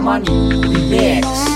Money Remix